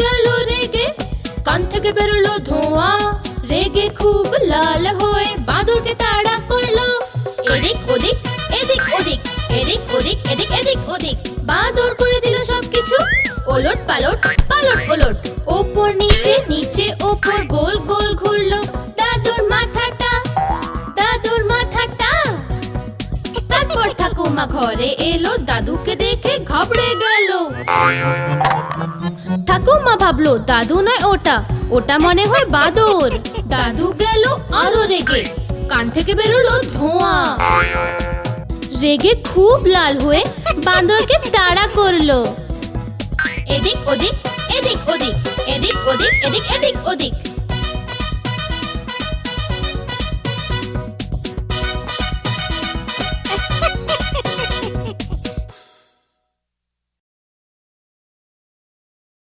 গেল রেগে, কান থেকে বেরোলো ধোঁয়া। রেগে খুব লাল হয়ে বাঁদরকে তাড়া করল। এদিক ওদিক এদিক ওদিক এদিক ওদিক, এদিক এদিক ওদিক, বাঁদর করে দিল সবকিছু। ওলট পালট পালট ওলট, ওপর নিচে নিচে, ওপর গোল গোল ঘুরলো দাদুর মাথাটা দাদুর মাথাটা। তারপর ঠাকুমা ঘরে এলো দাদুকে দেখে ভাবলো, দাদু নয় ওটা। ওটা মনে হয় বাদর দাদু গেল আরও রেগে। কান থেকে বেরোলো ধোঁয়া। রেগে খুব লাল হয়ে বান্দরকে তাড়া করল। এদিক ওদিক এদিক ওদিক এদিক ওদিক, এদিক এদিক।